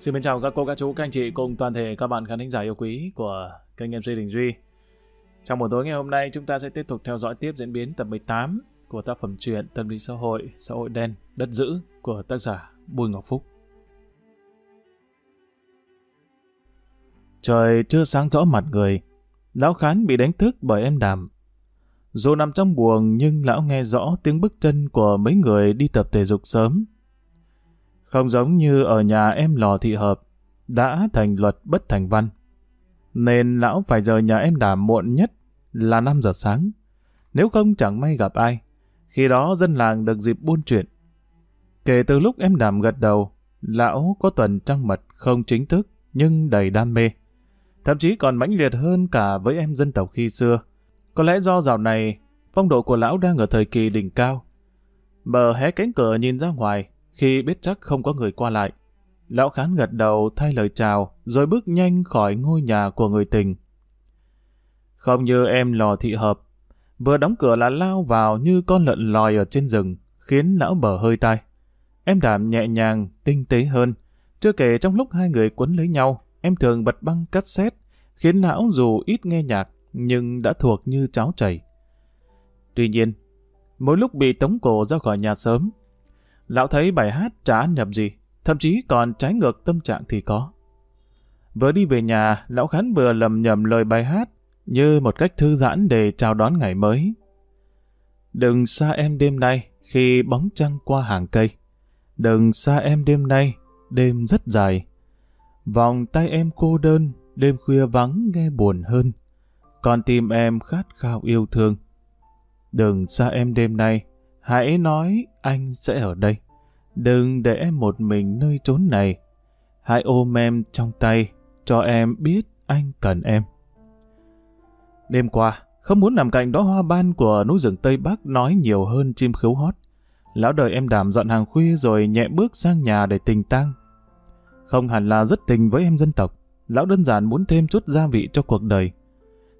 Xin mến chào các cô, các chú, các anh chị cùng toàn thể các bạn khán thính giả yêu quý của kênh MC Đình Duy. Trong buổi tối ngày hôm nay chúng ta sẽ tiếp tục theo dõi tiếp diễn biến tập 18 của tác phẩm truyện Tâm lý xã hội, xã hội đen, đất dữ của tác giả Bùi Ngọc Phúc. Trời chưa sáng rõ mặt người, lão khán bị đánh thức bởi em đàm. Dù nằm trong buồng nhưng lão nghe rõ tiếng bước chân của mấy người đi tập thể dục sớm. Không giống như ở nhà em lò thị hợp, đã thành luật bất thành văn. Nên lão phải rời nhà em đàm muộn nhất là 5 giờ sáng. Nếu không chẳng may gặp ai, khi đó dân làng được dịp buôn chuyện. Kể từ lúc em đàm gật đầu, lão có tuần trăng mật không chính thức nhưng đầy đam mê. Thậm chí còn mãnh liệt hơn cả với em dân tộc khi xưa. Có lẽ do dạo này, phong độ của lão đang ở thời kỳ đỉnh cao. Bờ hé cánh cửa nhìn ra ngoài, khi biết chắc không có người qua lại. Lão khán gật đầu thay lời chào, rồi bước nhanh khỏi ngôi nhà của người tình. Không như em lò thị hợp, vừa đóng cửa là lao vào như con lợn lòi ở trên rừng, khiến lão bờ hơi tai. Em đảm nhẹ nhàng, tinh tế hơn. Chưa kể trong lúc hai người quấn lấy nhau, em thường bật băng cassette khiến lão dù ít nghe nhạc, nhưng đã thuộc như cháo chảy. Tuy nhiên, mỗi lúc bị tống cổ ra khỏi nhà sớm, lão thấy bài hát chả nhập gì, thậm chí còn trái ngược tâm trạng thì có. Vừa đi về nhà, lão khán vừa lầm nhầm lời bài hát, như một cách thư giãn để chào đón ngày mới. Đừng xa em đêm nay khi bóng trăng qua hàng cây. Đừng xa em đêm nay, đêm rất dài. Vòng tay em cô đơn, đêm khuya vắng nghe buồn hơn. Còn tim em khát khao yêu thương. Đừng xa em đêm nay, hãy nói anh sẽ ở đây. Đừng để em một mình nơi chốn này. Hãy ôm em trong tay, cho em biết anh cần em. Đêm qua, không muốn nằm cạnh đó hoa ban của núi rừng Tây Bắc nói nhiều hơn chim khứu hót. Lão đời em đảm dọn hàng khuya rồi nhẹ bước sang nhà để tình tang. Không hẳn là rất tình với em dân tộc, lão đơn giản muốn thêm chút gia vị cho cuộc đời.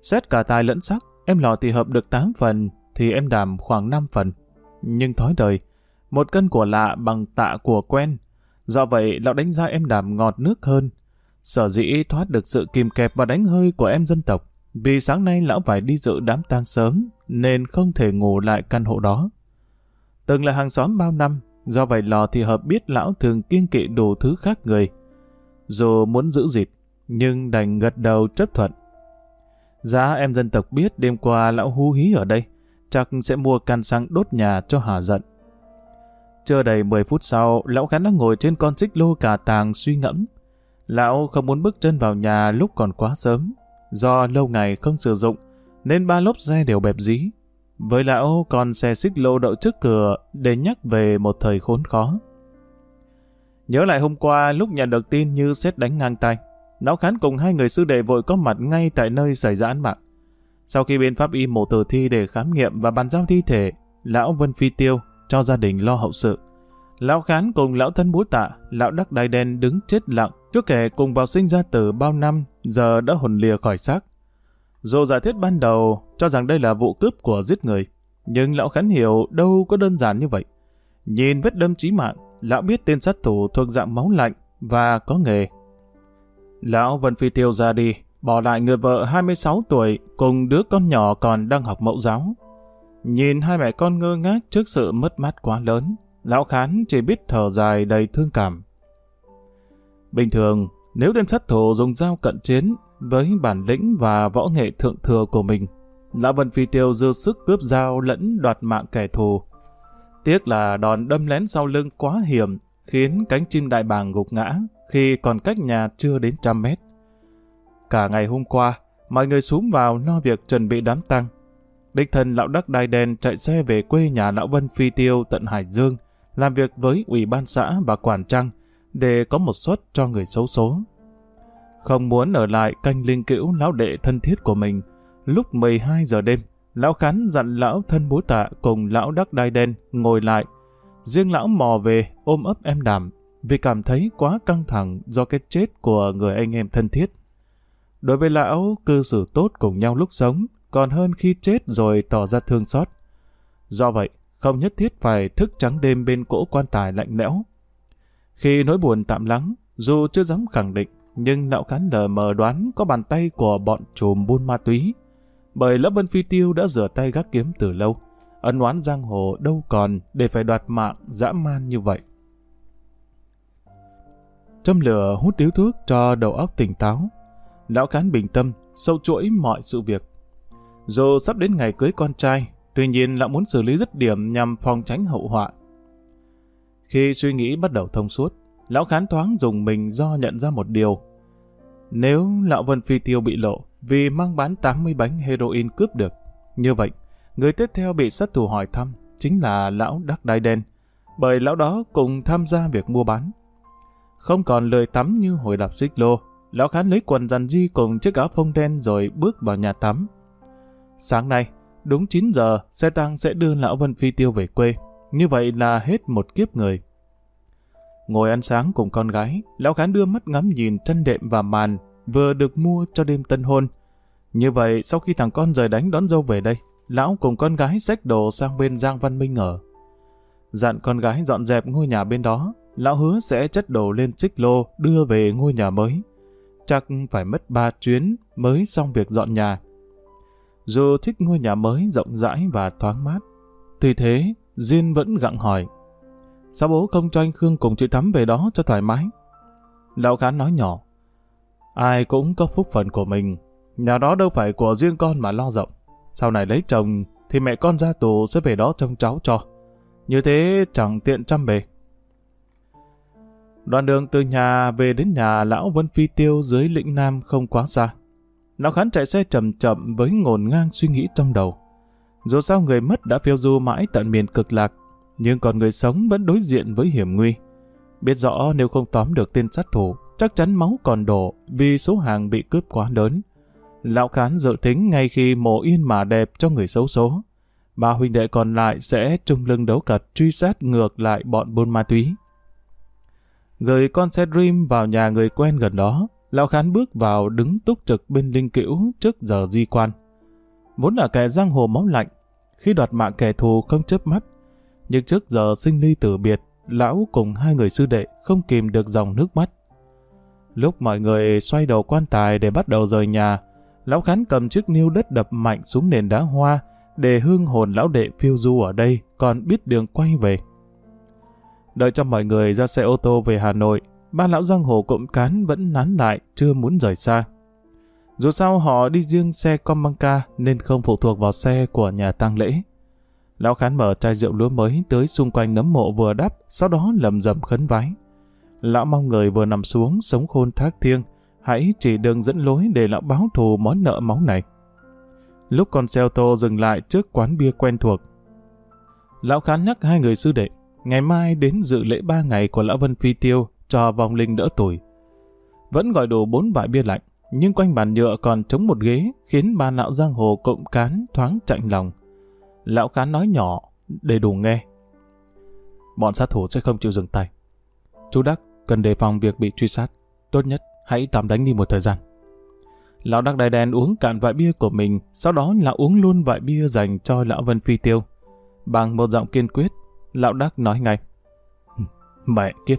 Xét cả tài lẫn sắc, em lò thì hợp được 8 phần, thì em đảm khoảng 5 phần. Nhưng thói đời, một cân của lạ bằng tạ của quen. Do vậy, lão đánh giá em đảm ngọt nước hơn. Sở dĩ thoát được sự kìm kẹp và đánh hơi của em dân tộc, vì sáng nay lão phải đi dự đám tang sớm, nên không thể ngủ lại căn hộ đó. Từng là hàng xóm bao năm, do vậy lò thì hợp biết lão thường kiên kỵ đủ thứ khác người. Dù muốn giữ dịp nhưng đành gật đầu chấp thuận. Giá em dân tộc biết đêm qua lão hú hí ở đây, chắc sẽ mua can xăng đốt nhà cho hà giận. Chưa đầy 10 phút sau, lão khán đang ngồi trên con xích lô cà tàng suy ngẫm. Lão không muốn bước chân vào nhà lúc còn quá sớm. Do lâu ngày không sử dụng, nên ba lốp xe đều bẹp dí. Với lão còn xe xích lô đậu trước cửa để nhắc về một thời khốn khó. Nhớ lại hôm qua lúc nhận được tin như xét đánh ngang tay, lão khán cùng hai người sư đệ vội có mặt ngay tại nơi xảy ra án mạng. Sau khi bên pháp y mổ tử thi để khám nghiệm và bàn giao thi thể, lão Vân Phi Tiêu cho gia đình lo hậu sự. Lão Khán cùng lão thân búa tạ, lão đắc đai đen đứng chết lặng, trước kẻ cùng vào sinh ra từ bao năm, giờ đã hồn lìa khỏi xác. Dù giả thiết ban đầu cho rằng đây là vụ cướp của giết người, nhưng lão Khán hiểu đâu có đơn giản như vậy. Nhìn vết đâm chí mạng, lão biết tên sát thủ thuộc dạng máu lạnh và có nghề. Lão Vân Phi Tiêu ra đi, bỏ lại người vợ 26 tuổi cùng đứa con nhỏ còn đang học mẫu giáo. Nhìn hai mẹ con ngơ ngác trước sự mất mát quá lớn, lão khán chỉ biết thở dài đầy thương cảm. Bình thường, nếu tên sát thủ dùng dao cận chiến với bản lĩnh và võ nghệ thượng thừa của mình, lão Vân Phi Tiêu dư sức cướp dao lẫn đoạt mạng kẻ thù. Tiếc là đòn đâm lén sau lưng quá hiểm, khiến cánh chim đại bàng gục ngã khi còn cách nhà chưa đến trăm mét. Cả ngày hôm qua, mọi người xuống vào lo việc chuẩn bị đám tang. Đích thân lão đắc đai đen chạy xe về quê nhà lão Vân Phi Tiêu tận Hải Dương, làm việc với ủy ban xã và quản trăng để có một suất cho người xấu số. Không muốn ở lại canh linh cữu lão đệ thân thiết của mình, lúc 12 giờ đêm, lão khán dặn lão thân bố tạ cùng lão đắc đai đen ngồi lại. Riêng lão mò về ôm ấp em đàm vì cảm thấy quá căng thẳng do cái chết của người anh em thân thiết. Đối với lão, cư xử tốt cùng nhau lúc sống, còn hơn khi chết rồi tỏ ra thương xót. Do vậy, không nhất thiết phải thức trắng đêm bên cỗ quan tài lạnh lẽo. Khi nỗi buồn tạm lắng, Dù chưa dám khẳng định, nhưng lão khán lờ mờ đoán có bàn tay của bọn trùm buôn ma túy. Bởi Lão Vân Phi Tiêu đã rửa tay gác kiếm từ lâu, ân oán giang hồ đâu còn để phải đoạt mạng dã man như vậy. Châm lửa hút điếu thuốc cho đầu óc tỉnh táo. Lão khán bình tâm, sâu chuỗi mọi sự việc. Dù sắp đến ngày cưới con trai, tuy nhiên lão muốn xử lý dứt điểm nhằm phòng tránh hậu họa. Khi suy nghĩ bắt đầu thông suốt, lão khán thoáng dùng mình do nhận ra một điều. Nếu lão Vân Phi Tiêu bị lộ vì mang bán 80 bánh heroin cướp được, như vậy, người tiếp theo bị sát thủ hỏi thăm chính là lão Đắc Đai Đen, bởi lão đó cùng tham gia việc mua bán. Không còn lời tắm như hồi đạp xích lô, lão khán lấy quần dàn di cùng chiếc áo phông đen rồi bước vào nhà tắm. Sáng nay, đúng 9 giờ, xe tăng sẽ đưa lão Vân Phi Tiêu về quê. Như vậy là hết một kiếp người. Ngồi ăn sáng cùng con gái, lão khán đưa mắt ngắm nhìn chân đệm và màn vừa được mua cho đêm tân hôn. Như vậy, sau khi thằng con rời đánh đón dâu về đây, lão cùng con gái xách đồ sang bên Giang Văn Minh ở. Dặn con gái dọn dẹp ngôi nhà bên đó, lão hứa sẽ chất đồ lên xích lô đưa về ngôi nhà mới. Chắc phải mất ba chuyến mới xong việc dọn nhà. Dù thích ngôi nhà mới rộng rãi và thoáng mát, tuy thế, Diên vẫn gặng hỏi. Sao bố không cho anh Khương cùng chị Thắm về đó cho thoải mái? Lão Khán nói nhỏ. Ai cũng có phúc phận của mình. Nhà đó đâu phải của riêng con mà lo rộng. Sau này lấy chồng thì mẹ con ra tù sẽ về đó trông cháu cho. Như thế chẳng tiện chăm bề. Đoạn đường từ nhà về đến nhà lão Vân Phi Tiêu dưới lĩnh Nam không quá xa. Lão Khán chạy xe chậm chậm với ngổn ngang suy nghĩ trong đầu. Dù sao người mất đã phiêu du mãi tận miền cực lạc, nhưng còn người sống vẫn đối diện với hiểm nguy. Biết rõ nếu không tóm được tên sát thủ, chắc chắn máu còn đổ vì số hàng bị cướp quá lớn. Lão Khán dự tính ngay khi mổ yên mà đẹp cho người xấu số, ba huynh đệ còn lại sẽ trung lưng đấu cật truy sát ngược lại bọn buôn ma túy. Gửi con xe Dream vào nhà người quen gần đó, Lão Khán bước vào đứng túc trực bên linh cữu trước giờ di quan. Vốn là kẻ giang hồ máu lạnh, khi đoạt mạng kẻ thù không chớp mắt. Nhưng trước giờ sinh ly tử biệt, lão cùng hai người sư đệ không kìm được dòng nước mắt. Lúc mọi người xoay đầu quan tài để bắt đầu rời nhà, lão khán cầm chiếc niêu đất đập mạnh xuống nền đá hoa để hương hồn lão đệ phiêu du ở đây còn biết đường quay về. Đợi cho mọi người ra xe ô tô về Hà Nội, ba lão giang hồ cộng cán vẫn nán lại chưa muốn rời xa. Dù sao họ đi riêng xe Comanca nên không phụ thuộc vào xe của nhà tang lễ. Lão Khán mở chai rượu lúa mới tới xung quanh nấm mộ vừa đắp, sau đó lầm rầm khấn vái. Lão mong người vừa nằm xuống sống khôn thác thiêng, hãy chỉ đường dẫn lối để lão báo thù món nợ máu này. Lúc con xe ô tô dừng lại trước quán bia quen thuộc, lão Khán nhắc hai người sư đệ, ngày mai đến dự lễ ba ngày của lão Vân Phi Tiêu cho vòng linh đỡ tuổi. Vẫn gọi đồ bốn vại bia lạnh, nhưng quanh bàn nhựa còn trống một ghế khiến ba lão giang hồ cộng cán thoáng chạnh lòng. Lão cán nói nhỏ để đủ nghe. Bọn sát thủ sẽ không chịu dừng tay. Chú Đắc cần đề phòng việc bị truy sát. Tốt nhất hãy tạm đánh đi một thời gian. Lão Đắc Đài Đen uống cạn vại bia của mình, sau đó lão uống luôn vại bia dành cho Lão Vân Phi Tiêu. Bằng một giọng kiên quyết, Lão Đắc nói ngay. Mẹ kiếp,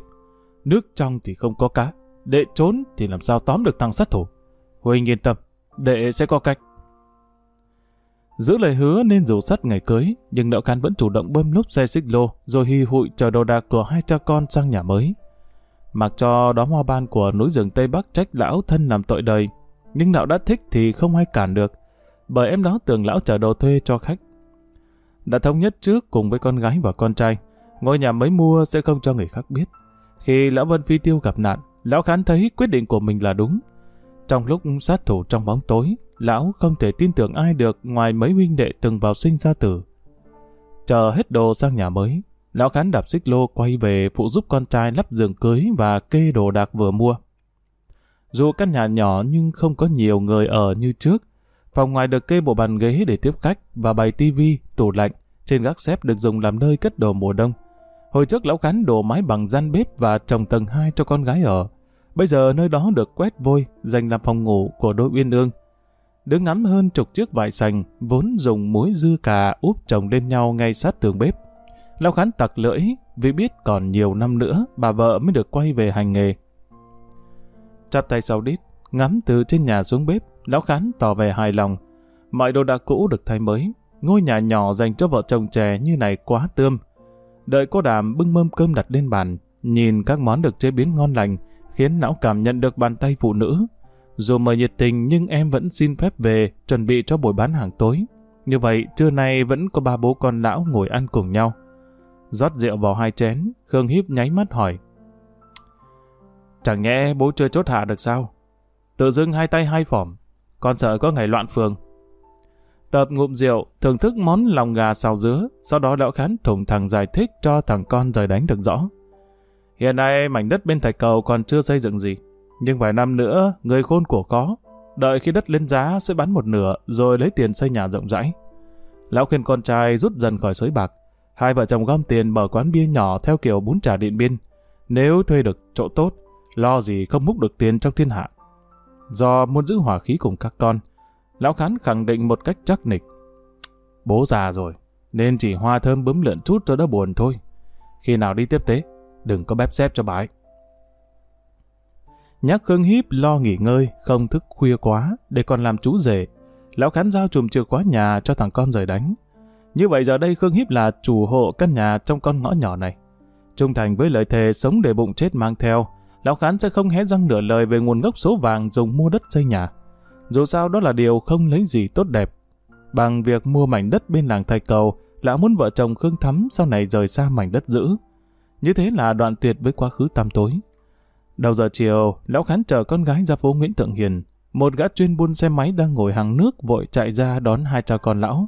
nước trong thì không có cá, đệ trốn thì làm sao tóm được thằng sát thủ. Huynh yên tâm, đệ sẽ có cách. Giữ lời hứa nên dù sắt ngày cưới, nhưng lão khán vẫn chủ động bơm lốp xe xích lô rồi hy hụi chờ đồ đạc của hai cha con sang nhà mới. Mặc cho đó hoa ban của núi rừng Tây Bắc trách lão thân làm tội đời, nhưng lão đã thích thì không ai cản được, bởi em đó tưởng lão chở đồ thuê cho khách. Đã thống nhất trước cùng với con gái và con trai, ngôi nhà mới mua sẽ không cho người khác biết. Khi lão Vân Phi Tiêu gặp nạn, lão khán thấy quyết định của mình là đúng, trong lúc sát thủ trong bóng tối, lão không thể tin tưởng ai được ngoài mấy huynh đệ từng vào sinh ra tử. Chờ hết đồ sang nhà mới, lão khán đạp xích lô quay về phụ giúp con trai lắp giường cưới và kê đồ đạc vừa mua. Dù căn nhà nhỏ nhưng không có nhiều người ở như trước, phòng ngoài được kê bộ bàn ghế để tiếp khách và bày tivi, tủ lạnh, trên gác xếp được dùng làm nơi cất đồ mùa đông. Hồi trước lão khán đổ mái bằng gian bếp và trồng tầng 2 cho con gái ở. Bây giờ nơi đó được quét vôi, dành làm phòng ngủ của đôi uyên ương. Đứng ngắm hơn chục chiếc vải sành, vốn dùng muối dư cà úp chồng lên nhau ngay sát tường bếp. Lão Khán tặc lưỡi, vì biết còn nhiều năm nữa bà vợ mới được quay về hành nghề. Chắp tay sau đít, ngắm từ trên nhà xuống bếp, lão khán tỏ vẻ hài lòng. Mọi đồ đạc cũ được thay mới, ngôi nhà nhỏ dành cho vợ chồng trẻ như này quá tươm. Đợi cô đàm bưng mâm cơm đặt lên bàn, nhìn các món được chế biến ngon lành, khiến lão cảm nhận được bàn tay phụ nữ. Dù mời nhiệt tình nhưng em vẫn xin phép về, chuẩn bị cho buổi bán hàng tối. Như vậy, trưa nay vẫn có ba bố con lão ngồi ăn cùng nhau. rót rượu vào hai chén, Khương Hiếp nháy mắt hỏi. Chẳng nhẽ bố chưa chốt hạ được sao? Tự dưng hai tay hai phỏm, con sợ có ngày loạn phường. Tập ngụm rượu, thưởng thức món lòng gà xào dứa, sau đó lão khán thủng thẳng giải thích cho thằng con rời đánh được rõ. Hiện nay mảnh đất bên thạch cầu còn chưa xây dựng gì, nhưng vài năm nữa người khôn của có, đợi khi đất lên giá sẽ bán một nửa rồi lấy tiền xây nhà rộng rãi. Lão khuyên con trai rút dần khỏi sới bạc, hai vợ chồng gom tiền mở quán bia nhỏ theo kiểu bún trà điện biên. Nếu thuê được chỗ tốt, lo gì không múc được tiền trong thiên hạ. Do muốn giữ hòa khí cùng các con, Lão Khán khẳng định một cách chắc nịch. Bố già rồi, nên chỉ hoa thơm bướm lượn chút cho đỡ buồn thôi. Khi nào đi tiếp tế, đừng có bép xếp cho bái. Nhắc Khương Hiếp lo nghỉ ngơi, không thức khuya quá, để còn làm chú rể. Lão Khán giao chùm chìa khóa nhà cho thằng con rời đánh. Như vậy giờ đây Khương Hiếp là chủ hộ căn nhà trong con ngõ nhỏ này. Trung thành với lời thề sống để bụng chết mang theo, Lão Khán sẽ không hé răng nửa lời về nguồn gốc số vàng dùng mua đất xây nhà. Dù sao đó là điều không lấy gì tốt đẹp. Bằng việc mua mảnh đất bên làng Thạch Cầu, lão muốn vợ chồng Khương Thắm sau này rời xa mảnh đất giữ. Như thế là đoạn tuyệt với quá khứ tăm tối. Đầu giờ chiều, lão khán chờ con gái ra phố Nguyễn Thượng Hiền. Một gã chuyên buôn xe máy đang ngồi hàng nước vội chạy ra đón hai cha con lão.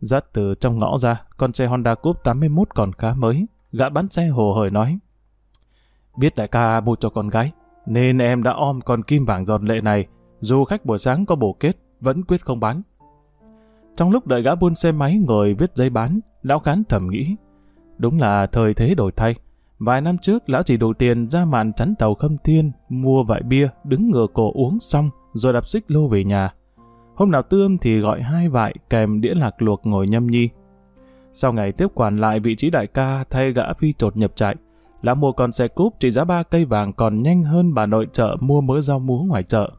Dắt từ trong ngõ ra, con xe Honda Coupe 81 còn khá mới. Gã bán xe hồ hởi nói. Biết đại ca mua cho con gái, nên em đã om con kim vàng giòn lệ này dù khách buổi sáng có bổ kết, vẫn quyết không bán. Trong lúc đợi gã buôn xe máy ngồi viết giấy bán, lão khán thầm nghĩ. Đúng là thời thế đổi thay. Vài năm trước, lão chỉ đủ tiền ra màn chắn tàu khâm thiên, mua vại bia, đứng ngửa cổ uống xong, rồi đạp xích lô về nhà. Hôm nào tươm thì gọi hai vại kèm đĩa lạc luộc ngồi nhâm nhi. Sau ngày tiếp quản lại vị trí đại ca thay gã phi trột nhập trại, lão mua con xe cúp trị giá ba cây vàng còn nhanh hơn bà nội chợ mua mớ rau muống ngoài chợ.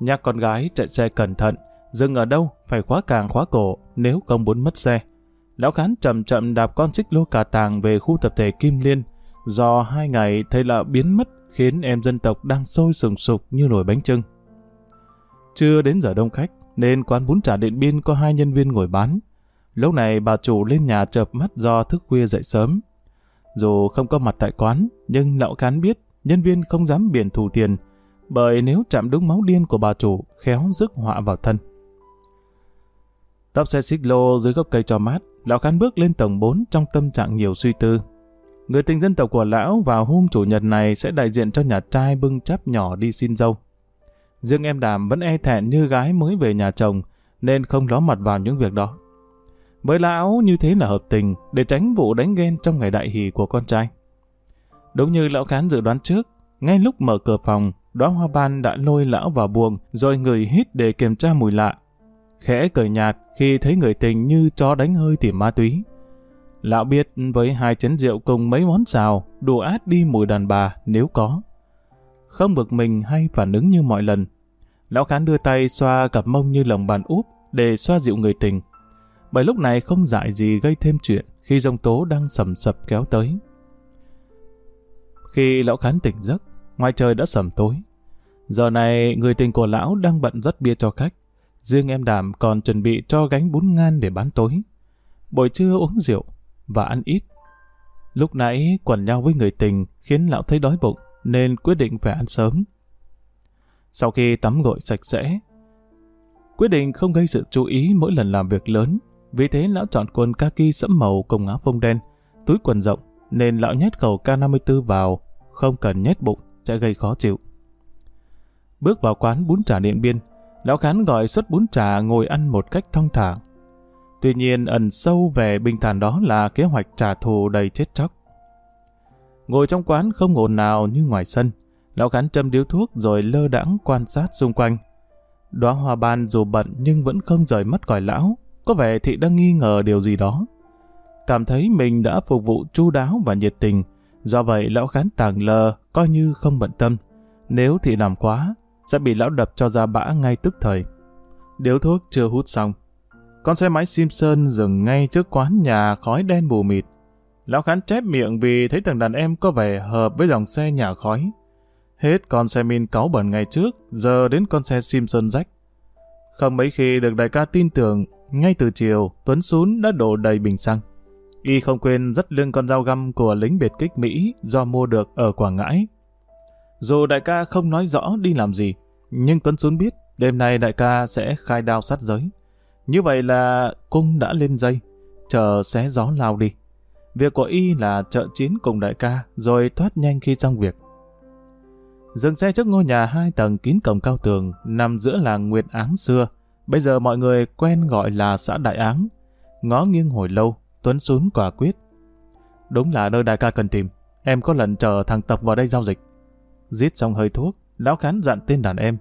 Nhắc con gái chạy xe cẩn thận, dừng ở đâu phải khóa càng khóa cổ nếu không muốn mất xe. Lão Khán chậm chậm đạp con xích lô cà tàng về khu tập thể Kim Liên. Do hai ngày thầy lạ biến mất khiến em dân tộc đang sôi sùng sục như nồi bánh trưng. Chưa đến giờ đông khách nên quán bún chả điện biên có hai nhân viên ngồi bán. Lúc này bà chủ lên nhà chợp mắt do thức khuya dậy sớm. Dù không có mặt tại quán, nhưng lão khán biết nhân viên không dám biển thù tiền, bởi nếu chạm đúng máu điên của bà chủ, khéo rước họa vào thân. Tóc xe xích lô dưới gốc cây cho mát, lão khán bước lên tầng 4 trong tâm trạng nhiều suy tư. Người tình dân tộc của lão vào hôm chủ nhật này sẽ đại diện cho nhà trai bưng chắp nhỏ đi xin dâu. Riêng em đàm vẫn e thẹn như gái mới về nhà chồng, nên không ló mặt vào những việc đó. Với lão như thế là hợp tình, để tránh vụ đánh ghen trong ngày đại hỷ của con trai. Đúng như lão khán dự đoán trước, ngay lúc mở cửa phòng, đóa hoa ban đã lôi lão vào buồng rồi người hít để kiểm tra mùi lạ. Khẽ cười nhạt khi thấy người tình như chó đánh hơi tìm ma túy. Lão biết với hai chén rượu cùng mấy món xào đủ át đi mùi đàn bà nếu có. Không bực mình hay phản ứng như mọi lần. Lão khán đưa tay xoa cặp mông như lồng bàn úp để xoa dịu người tình. Bởi lúc này không dại gì gây thêm chuyện khi dông tố đang sầm sập kéo tới. Khi lão khán tỉnh giấc, ngoài trời đã sầm tối. Giờ này, người tình của lão đang bận rót bia cho khách. Riêng em đảm còn chuẩn bị cho gánh bún ngan để bán tối. Buổi trưa uống rượu và ăn ít. Lúc nãy quần nhau với người tình khiến lão thấy đói bụng nên quyết định phải ăn sớm. Sau khi tắm gội sạch sẽ, quyết định không gây sự chú ý mỗi lần làm việc lớn. Vì thế lão chọn quần kaki sẫm màu cùng áo phông đen, túi quần rộng nên lão nhét khẩu K54 vào, không cần nhét bụng sẽ gây khó chịu. Bước vào quán bún chả điện biên, lão khán gọi suất bún chả ngồi ăn một cách thong thả. Tuy nhiên ẩn sâu về bình thản đó là kế hoạch trả thù đầy chết chóc. Ngồi trong quán không ồn nào như ngoài sân, lão khán châm điếu thuốc rồi lơ đãng quan sát xung quanh. Đóa hoa ban dù bận nhưng vẫn không rời mắt khỏi lão, có vẻ thị đang nghi ngờ điều gì đó. Cảm thấy mình đã phục vụ chu đáo và nhiệt tình, do vậy lão khán tàng lờ, coi như không bận tâm, Nếu thị làm quá, sẽ bị lão đập cho ra bã ngay tức thời. Điếu thuốc chưa hút xong. Con xe máy Simpson dừng ngay trước quán nhà khói đen bù mịt. Lão Khán chép miệng vì thấy thằng đàn em có vẻ hợp với dòng xe nhà khói. Hết con xe min cáu bẩn ngày trước, giờ đến con xe Simpson rách. Không mấy khi được đại ca tin tưởng, ngay từ chiều, Tuấn Sún đã đổ đầy bình xăng. Y không quên dắt lưng con dao găm của lính biệt kích Mỹ do mua được ở Quảng Ngãi. Dù đại ca không nói rõ đi làm gì, nhưng Tuấn Sún biết đêm nay đại ca sẽ khai đao sát giới. Như vậy là cung đã lên dây, chờ xé gió lao đi. Việc của Y là trợ chiến cùng đại ca, rồi thoát nhanh khi xong việc. Dừng xe trước ngôi nhà hai tầng kín cổng cao tường, nằm giữa làng Nguyệt Áng xưa. Bây giờ mọi người quen gọi là xã Đại Áng. Ngó nghiêng hồi lâu, Tuấn xuống quả quyết. Đúng là nơi đại ca cần tìm. Em có lần chờ thằng Tập vào đây giao dịch. Giết xong hơi thuốc, lão khán dặn tên đàn em.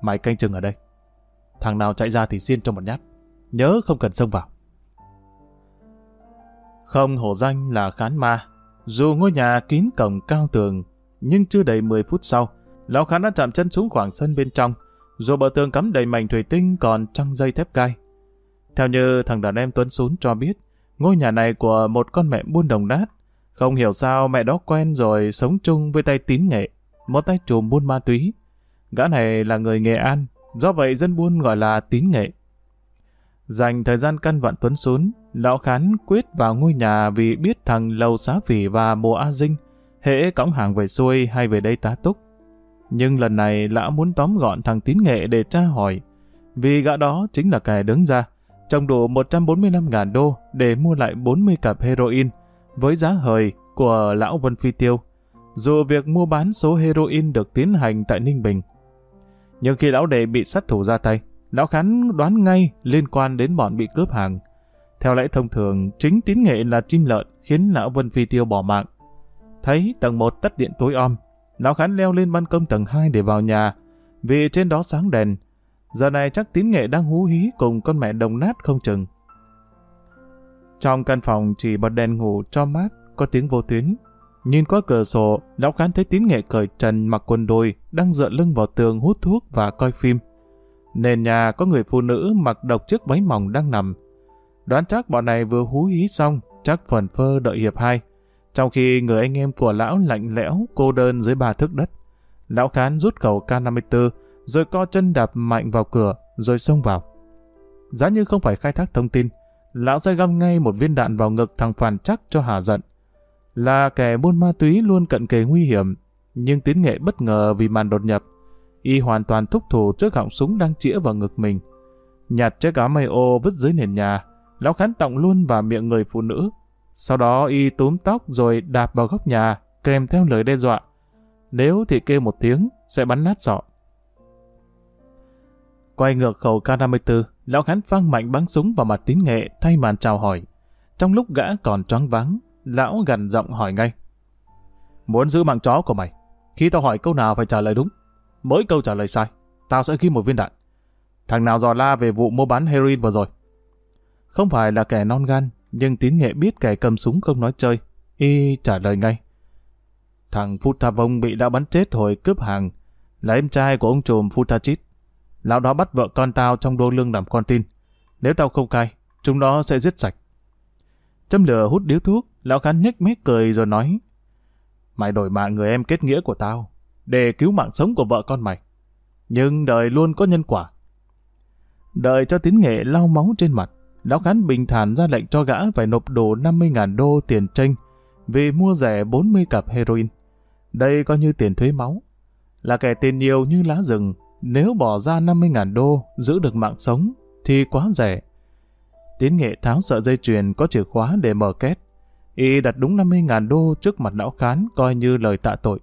Mày canh chừng ở đây. Thằng nào chạy ra thì xiên cho một nhát. Nhớ không cần xông vào. Không hổ danh là khán ma. Dù ngôi nhà kín cổng cao tường, nhưng chưa đầy 10 phút sau, lão khán đã chạm chân xuống khoảng sân bên trong, dù bờ tường cắm đầy mảnh thủy tinh còn trăng dây thép gai. Theo như thằng đàn em Tuấn Sún cho biết, ngôi nhà này của một con mẹ buôn đồng nát. Không hiểu sao mẹ đó quen rồi sống chung với tay tín nghệ, một tay trùm buôn ma túy. Gã này là người Nghệ An, do vậy dân buôn gọi là tín nghệ. Dành thời gian căn vặn Tuấn Sún, lão khán quyết vào ngôi nhà vì biết thằng Lầu Xá Phỉ và Mùa A Dinh hễ cõng hàng về xuôi hay về đây tá túc. Nhưng lần này lão muốn tóm gọn thằng tín nghệ để tra hỏi, vì gã đó chính là kẻ đứng ra, trồng đủ 145.000 đô để mua lại 40 cặp heroin với giá hời của lão Vân Phi Tiêu, dù việc mua bán số heroin được tiến hành tại Ninh Bình. Nhưng khi lão đệ bị sát thủ ra tay, lão khán đoán ngay liên quan đến bọn bị cướp hàng. Theo lẽ thông thường, chính tín nghệ là chim lợn khiến lão Vân Phi Tiêu bỏ mạng. Thấy tầng 1 tắt điện tối om, lão khán leo lên ban công tầng 2 để vào nhà, vì trên đó sáng đèn. Giờ này chắc tín nghệ đang hú hí cùng con mẹ đồng nát không chừng. Trong căn phòng chỉ bật đèn ngủ cho mát, có tiếng vô tuyến. Nhìn qua cửa sổ, lão khán thấy tín nghệ cởi trần mặc quần đùi, đang dựa lưng vào tường hút thuốc và coi phim. Nền nhà có người phụ nữ mặc độc chiếc váy mỏng đang nằm. Đoán chắc bọn này vừa hú hí xong, chắc phần phơ đợi hiệp hai. Trong khi người anh em của lão lạnh lẽo, cô đơn dưới ba thước đất. Lão khán rút khẩu K54, rồi co chân đạp mạnh vào cửa, rồi xông vào. Giá như không phải khai thác thông tin, lão sẽ găm ngay một viên đạn vào ngực thằng phản chắc cho hà giận. Là kẻ buôn ma túy luôn cận kề nguy hiểm, nhưng tiến nghệ bất ngờ vì màn đột nhập. Y hoàn toàn thúc thủ trước họng súng đang chĩa vào ngực mình. Nhặt chiếc áo may ô vứt dưới nền nhà, lão khán tọng luôn vào miệng người phụ nữ. Sau đó y túm tóc rồi đạp vào góc nhà, kèm theo lời đe dọa. Nếu thì kêu một tiếng, sẽ bắn nát sọ. Quay ngược khẩu K-54, lão khán phang mạnh bắn súng vào mặt tín nghệ thay màn chào hỏi. Trong lúc gã còn choáng váng, lão gần giọng hỏi ngay. Muốn giữ mạng chó của mày, khi tao hỏi câu nào phải trả lời đúng. Mỗi câu trả lời sai, tao sẽ ghi một viên đạn. Thằng nào dò la về vụ mua bán heroin vừa rồi. Không phải là kẻ non gan, nhưng tín nghệ biết kẻ cầm súng không nói chơi. Y trả lời ngay. Thằng Vong bị đã bắn chết hồi cướp hàng, là em trai của ông trùm Futachit. Lão đó bắt vợ con tao trong đô lương làm con tin. Nếu tao không cai, chúng nó sẽ giết sạch. Châm lửa hút điếu thuốc, lão khán nhếch mép cười rồi nói Mày đổi mạng người em kết nghĩa của tao, để cứu mạng sống của vợ con mày. Nhưng đời luôn có nhân quả. Đợi cho tín nghệ lau máu trên mặt, lão khán bình thản ra lệnh cho gã phải nộp đủ 50.000 đô tiền tranh vì mua rẻ 40 cặp heroin. Đây coi như tiền thuế máu. Là kẻ tiền nhiều như lá rừng, nếu bỏ ra 50.000 đô giữ được mạng sống thì quá rẻ. Tiến nghệ tháo sợi dây chuyền có chìa khóa để mở két. Y đặt đúng 50.000 đô trước mặt lão khán coi như lời tạ tội.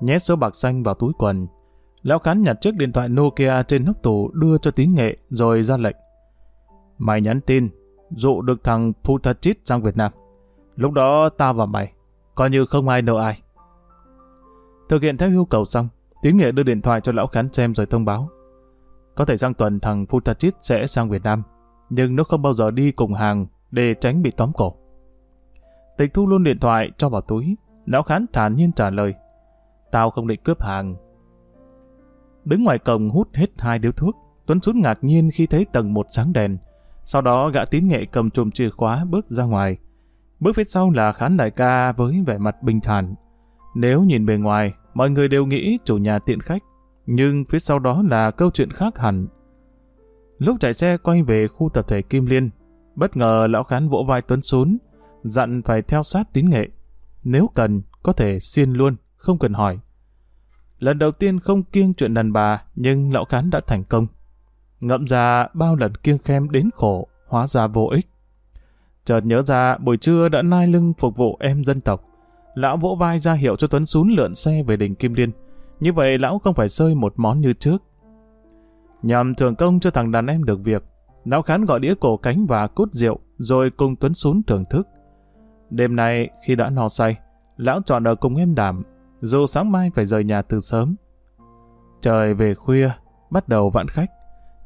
Nhét số bạc xanh vào túi quần. Lão khán nhặt chiếc điện thoại Nokia trên nóc tủ đưa cho tín nghệ rồi ra lệnh. Mày nhắn tin, dụ được thằng Putachit sang Việt Nam. Lúc đó tao và mày, coi như không ai nợ ai. Thực hiện theo yêu cầu xong, Tiến Nghệ đưa điện thoại cho lão khán xem rồi thông báo. Có thể sang tuần thằng Putachit sẽ sang Việt Nam, nhưng nó không bao giờ đi cùng hàng để tránh bị tóm cổ. Tịch thu luôn điện thoại cho vào túi, lão khán thản nhiên trả lời. Tao không định cướp hàng. Đứng ngoài cổng hút hết hai điếu thuốc, Tuấn Sút ngạc nhiên khi thấy tầng một sáng đèn. Sau đó gã tín nghệ cầm chùm chìa khóa bước ra ngoài. Bước phía sau là khán đại ca với vẻ mặt bình thản. Nếu nhìn bề ngoài, mọi người đều nghĩ chủ nhà tiện khách. Nhưng phía sau đó là câu chuyện khác hẳn. Lúc chạy xe quay về khu tập thể Kim Liên, bất ngờ lão khán vỗ vai Tuấn Sún, dặn phải theo sát tín nghệ. Nếu cần, có thể xiên luôn, không cần hỏi. Lần đầu tiên không kiêng chuyện đàn bà, nhưng lão khán đã thành công. Ngậm ra bao lần kiêng khem đến khổ, hóa ra vô ích. Chợt nhớ ra buổi trưa đã nai lưng phục vụ em dân tộc. Lão vỗ vai ra hiệu cho Tuấn xuống lượn xe về đỉnh Kim Liên. Như vậy lão không phải sơi một món như trước. Nhằm thưởng công cho thằng đàn em được việc, lão khán gọi đĩa cổ cánh và cút rượu, rồi cùng Tuấn xuống thưởng thức. Đêm nay, khi đã no say, lão chọn ở cùng em đảm, dù sáng mai phải rời nhà từ sớm. Trời về khuya, bắt đầu vãn khách.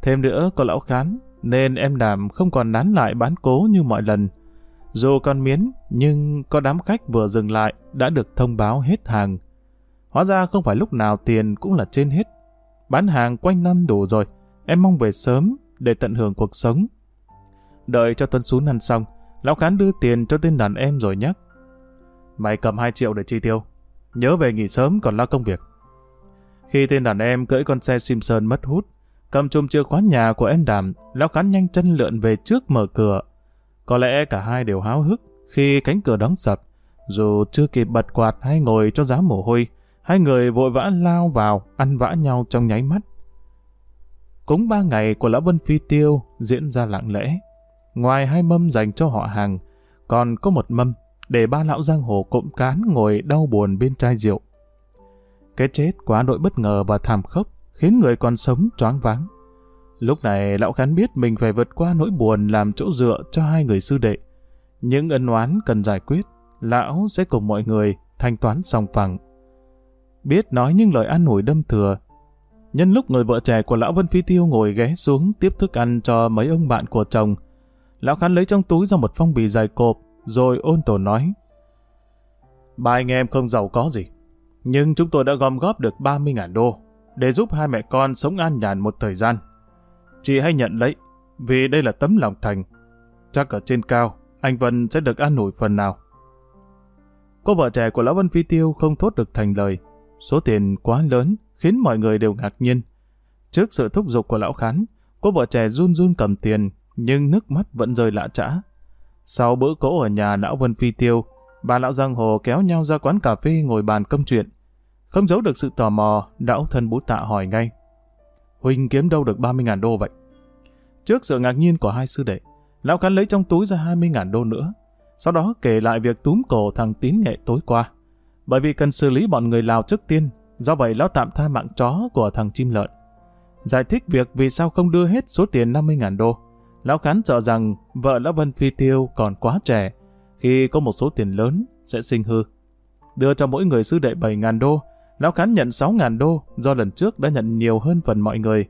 Thêm nữa có lão khán, nên em đảm không còn nán lại bán cố như mọi lần. Dù còn miến, nhưng có đám khách vừa dừng lại đã được thông báo hết hàng. Hóa ra không phải lúc nào tiền cũng là trên hết. Bán hàng quanh năm đủ rồi, em mong về sớm để tận hưởng cuộc sống. Đợi cho Tuấn Sún ăn xong, lão khán đưa tiền cho tên đàn em rồi nhắc. Mày cầm 2 triệu để chi tiêu. Nhớ về nghỉ sớm còn lo công việc. Khi tên đàn em cưỡi con xe Simpson mất hút, cầm chùm chìa khóa nhà của em đàm, lão khán nhanh chân lượn về trước mở cửa. Có lẽ cả hai đều háo hức khi cánh cửa đóng sập, dù chưa kịp bật quạt hay ngồi cho giá mồ hôi, hai người vội vã lao vào, ăn vã nhau trong nháy mắt. Cúng ba ngày của Lão Vân Phi Tiêu diễn ra lặng lẽ. Ngoài hai mâm dành cho họ hàng, còn có một mâm để ba lão giang hồ cộm cán ngồi đau buồn bên chai rượu. Cái chết quá đội bất ngờ và thảm khốc khiến người còn sống choáng váng. Lúc này lão khán biết mình phải vượt qua nỗi buồn làm chỗ dựa cho hai người sư đệ. Những ân oán cần giải quyết, lão sẽ cùng mọi người thanh toán song phẳng. Biết nói những lời an ủi đâm thừa. Nhân lúc người vợ trẻ của lão Vân Phi Tiêu ngồi ghé xuống tiếp thức ăn cho mấy ông bạn của chồng, lão khán lấy trong túi ra một phong bì dài cộp, rồi ôn tồn nói. Ba anh em không giàu có gì, nhưng chúng tôi đã gom góp được 30.000 đô để giúp hai mẹ con sống an nhàn một thời gian. Chị hãy nhận lấy, vì đây là tấm lòng thành. Chắc ở trên cao, anh Vân sẽ được an ủi phần nào. Cô vợ trẻ của Lão Vân Phi Tiêu không thốt được thành lời. Số tiền quá lớn khiến mọi người đều ngạc nhiên. Trước sự thúc giục của Lão Khán, cô vợ trẻ run run cầm tiền, nhưng nước mắt vẫn rơi lạ trã. Sau bữa cỗ ở nhà Lão Vân Phi Tiêu, bà Lão Giang Hồ kéo nhau ra quán cà phê ngồi bàn công chuyện. Không giấu được sự tò mò, Lão thân bú tạ hỏi ngay. Huynh kiếm đâu được 30.000 đô vậy? Trước sự ngạc nhiên của hai sư đệ, Lão Khán lấy trong túi ra 20.000 đô nữa. Sau đó kể lại việc túm cổ thằng tín nghệ tối qua. Bởi vì cần xử lý bọn người Lào trước tiên, do vậy Lão tạm tha mạng chó của thằng chim lợn. Giải thích việc vì sao không đưa hết số tiền 50.000 đô. Lão Khán sợ rằng vợ Lão Vân Phi Tiêu còn quá trẻ, khi có một số tiền lớn sẽ sinh hư. Đưa cho mỗi người sư đệ 7.000 đô, Lão Khán nhận 6.000 đô do lần trước đã nhận nhiều hơn phần mọi người.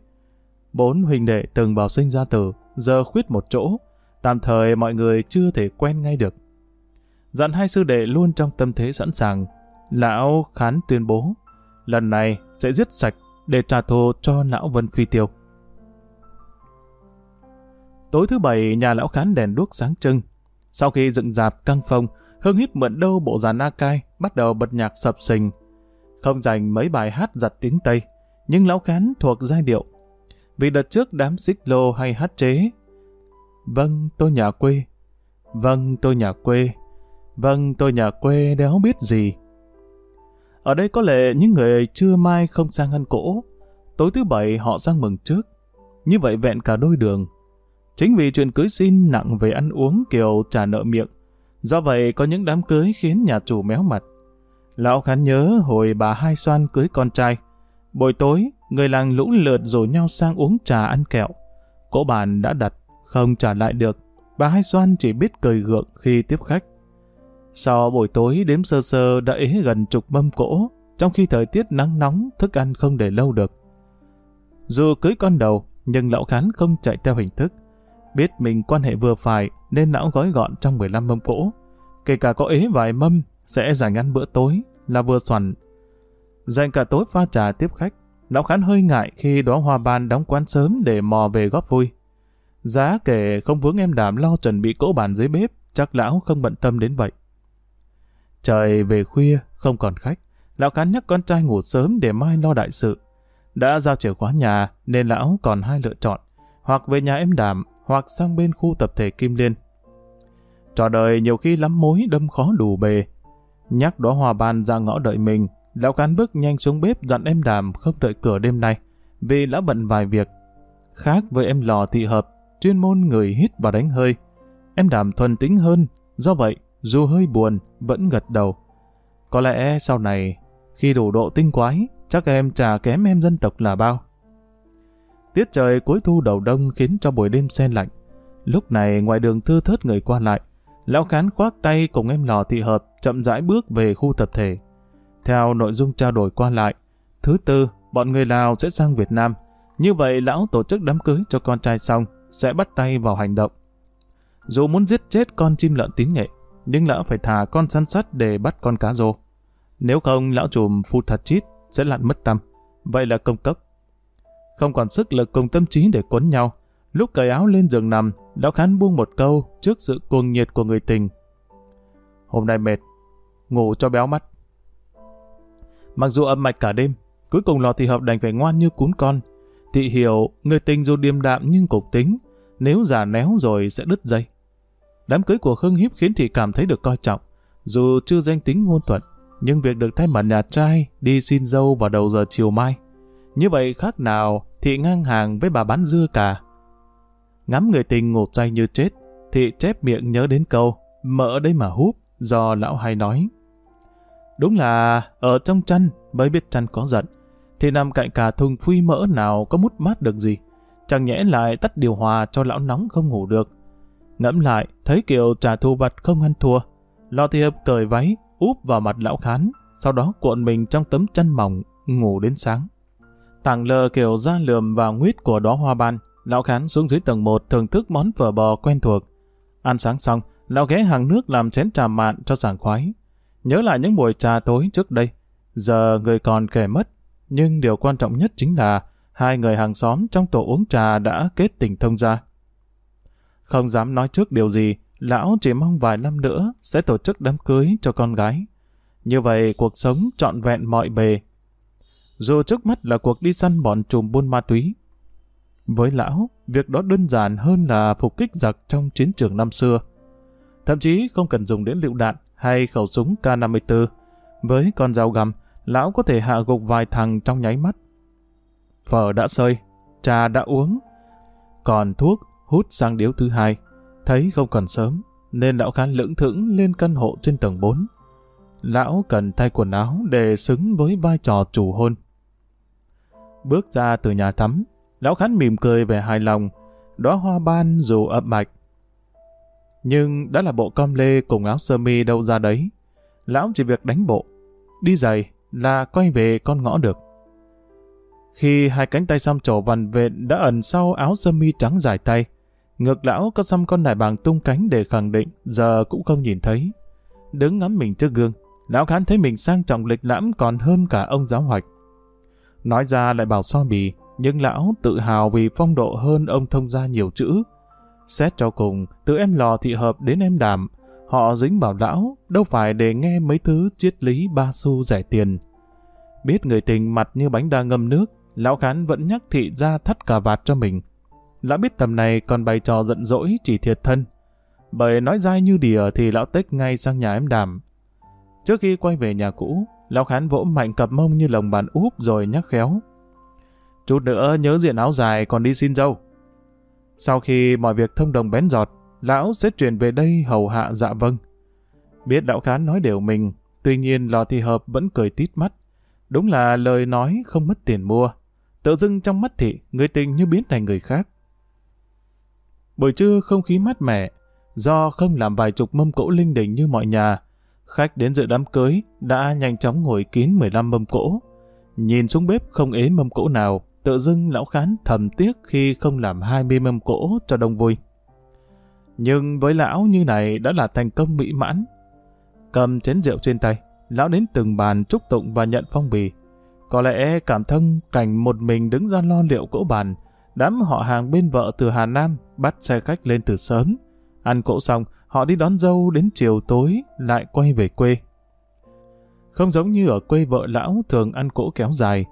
Bốn huynh đệ từng vào sinh ra tử, giờ khuyết một chỗ, tạm thời mọi người chưa thể quen ngay được. Dặn hai sư đệ luôn trong tâm thế sẵn sàng, Lão Khán tuyên bố, lần này sẽ giết sạch để trả thù cho Lão Vân Phi Tiêu. Tối thứ bảy, nhà Lão Khán đèn đuốc sáng trưng. Sau khi dựng dạp căng phong, Hương Hiếp mượn đâu bộ giàn A Cai, bắt đầu bật nhạc sập sình. Không dành mấy bài hát giặt tiếng Tây, nhưng Lão Khán thuộc giai điệu. Vì đợt trước đám xích lô hay hát chế. Vâng, tôi nhà quê. Vâng, tôi nhà quê. Vâng, tôi nhà quê đéo biết gì. Ở đây có lẽ những người chưa mai không sang ăn cỗ. Tối thứ bảy họ sang mừng trước. Như vậy vẹn cả đôi đường. Chính vì chuyện cưới xin nặng về ăn uống kiểu trả nợ miệng. Do vậy có những đám cưới khiến nhà chủ méo mặt. Lão khán nhớ hồi bà Hai Xoan cưới con trai. Buổi tối, người làng lũ lượt rủ nhau sang uống trà ăn kẹo. Cỗ bàn đã đặt, không trả lại được. Bà Hai Xoan chỉ biết cười gượng khi tiếp khách. Sau buổi tối đếm sơ sơ đã ế gần chục mâm cỗ, trong khi thời tiết nắng nóng, thức ăn không để lâu được. Dù cưới con đầu, nhưng lão khán không chạy theo hình thức. Biết mình quan hệ vừa phải nên lão gói gọn trong 15 mâm cỗ. Kể cả có ế vài mâm sẽ dành ăn bữa tối là vừa soạn. Dành cả tối pha trà tiếp khách, lão khán hơi ngại khi đó hoa ban đóng quán sớm để mò về góp vui. Giá kể không vướng em đảm lo chuẩn bị cỗ bàn dưới bếp, chắc lão không bận tâm đến vậy. Trời về khuya, không còn khách, lão khán nhắc con trai ngủ sớm để mai lo đại sự. Đã giao chìa khóa nhà nên lão còn hai lựa chọn, hoặc về nhà em đảm, hoặc sang bên khu tập thể Kim Liên. Trò đời nhiều khi lắm mối đâm khó đủ bề. Nhắc đó hòa ban ra ngõ đợi mình, lão cán bước nhanh xuống bếp dặn em đàm không đợi cửa đêm nay, vì lão bận vài việc. Khác với em lò thị hợp, chuyên môn người hít và đánh hơi. Em đàm thuần tính hơn, do vậy, dù hơi buồn, vẫn gật đầu. Có lẽ sau này, khi đủ độ tinh quái, chắc em chả kém em dân tộc là bao. Tiết trời cuối thu đầu đông khiến cho buổi đêm xe lạnh. Lúc này ngoài đường thư thớt người qua lại, lão khán khoác tay cùng em lò thị hợp chậm rãi bước về khu tập thể. Theo nội dung trao đổi qua lại, thứ tư, bọn người Lào sẽ sang Việt Nam. Như vậy lão tổ chức đám cưới cho con trai xong, sẽ bắt tay vào hành động. Dù muốn giết chết con chim lợn tín nghệ, nhưng lão phải thả con săn sắt để bắt con cá rô. Nếu không, lão trùm phu thật chít sẽ lặn mất tâm. Vậy là công cấp Không còn sức lực cùng tâm trí để quấn nhau. Lúc cởi áo lên giường nằm, lão khán buông một câu trước sự cuồng nhiệt của người tình. Hôm nay mệt, ngủ cho béo mắt. Mặc dù âm mạch cả đêm, cuối cùng lò thị hợp đành phải ngoan như cún con. Thị hiểu, người tình dù điềm đạm nhưng cục tính, nếu già néo rồi sẽ đứt dây. Đám cưới của Khương Hiếp khiến thị cảm thấy được coi trọng, dù chưa danh tính ngôn thuận, nhưng việc được thay mặt nhà trai đi xin dâu vào đầu giờ chiều mai. Như vậy khác nào thị ngang hàng với bà bán dưa cả. Ngắm người tình ngột say như chết, thị chép miệng nhớ đến câu mỡ đấy mà húp do lão hay nói. Đúng là ở trong chăn mới biết chăn có giận, thì nằm cạnh cả thùng phi mỡ nào có mút mát được gì. Chẳng nhẽ lại tắt điều hòa cho lão nóng không ngủ được. Ngẫm lại, thấy kiểu trả thù vật không ăn thua. Lò thiệp cởi váy, úp vào mặt lão khán, sau đó cuộn mình trong tấm chăn mỏng, ngủ đến sáng. Tảng lờ kiểu da lườm vào nguyết của đó hoa ban, lão khán xuống dưới tầng 1 thưởng thức món phở bò quen thuộc. Ăn sáng xong, lão ghé hàng nước làm chén trà mạn cho sảng khoái. Nhớ lại những buổi trà tối trước đây, giờ người còn kẻ mất, nhưng điều quan trọng nhất chính là hai người hàng xóm trong tổ uống trà đã kết tình thông ra. Không dám nói trước điều gì, lão chỉ mong vài năm nữa sẽ tổ chức đám cưới cho con gái. Như vậy cuộc sống trọn vẹn mọi bề. Dù trước mắt là cuộc đi săn bọn trùm buôn ma túy. Với lão, việc đó đơn giản hơn là phục kích giặc trong chiến trường năm xưa. Thậm chí không cần dùng đến lựu đạn hay khẩu súng K-54. Với con dao găm, lão có thể hạ gục vài thằng trong nháy mắt. Phở đã sơi, trà đã uống, còn thuốc hút sang điếu thứ hai. Thấy không còn sớm, nên lão khá lưỡng thững lên căn hộ trên tầng 4. Lão cần thay quần áo để xứng với vai trò chủ hôn. Bước ra từ nhà tắm, lão khán mỉm cười về hài lòng, đóa hoa ban dù ấp mạch. Nhưng đã là bộ com lê cùng áo sơ mi đâu ra đấy. Lão chỉ việc đánh bộ, đi giày là quay về con ngõ được. Khi hai cánh tay xăm trổ vằn vện đã ẩn sau áo sơ mi trắng dài tay, ngược lão có xăm con nải bàng tung cánh để khẳng định giờ cũng không nhìn thấy. Đứng ngắm mình trước gương, lão khán thấy mình sang trọng lịch lãm còn hơn cả ông giáo hoạch. Nói ra lại bảo so bì, nhưng lão tự hào vì phong độ hơn ông thông gia nhiều chữ. Xét cho cùng, từ em lò thị hợp đến em đàm, họ dính bảo lão, đâu phải để nghe mấy thứ triết lý ba xu rẻ tiền. Biết người tình mặt như bánh đa ngâm nước, lão khán vẫn nhắc thị ra thắt cà vạt cho mình. Lão biết tầm này còn bày trò giận dỗi chỉ thiệt thân. Bởi nói dai như đìa thì lão tích ngay sang nhà em đàm. Trước khi quay về nhà cũ, lão khán vỗ mạnh cặp mông như lồng bàn úp rồi nhắc khéo. Chút nữa nhớ diện áo dài còn đi xin dâu. Sau khi mọi việc thông đồng bén giọt, lão sẽ chuyển về đây hầu hạ dạ vâng. Biết lão khán nói đều mình, tuy nhiên lò thị hợp vẫn cười tít mắt. Đúng là lời nói không mất tiền mua. Tự dưng trong mắt thị, người tình như biến thành người khác. Buổi trưa không khí mát mẻ, do không làm vài chục mâm cỗ linh đình như mọi nhà. Khách đến dự đám cưới đã nhanh chóng ngồi kín 15 mâm cỗ. Nhìn xuống bếp không ế mâm cỗ nào, tự dưng lão khán thầm tiếc khi không làm 20 mâm cỗ cho đông vui. Nhưng với lão như này đã là thành công mỹ mãn. Cầm chén rượu trên tay, lão đến từng bàn chúc tụng và nhận phong bì. Có lẽ cảm thông cảnh một mình đứng ra lo liệu cỗ bàn, đám họ hàng bên vợ từ Hà Nam bắt xe khách lên từ sớm. Ăn cỗ xong, họ đi đón dâu đến chiều tối lại quay về quê. Không giống như ở quê vợ lão thường ăn cỗ kéo dài.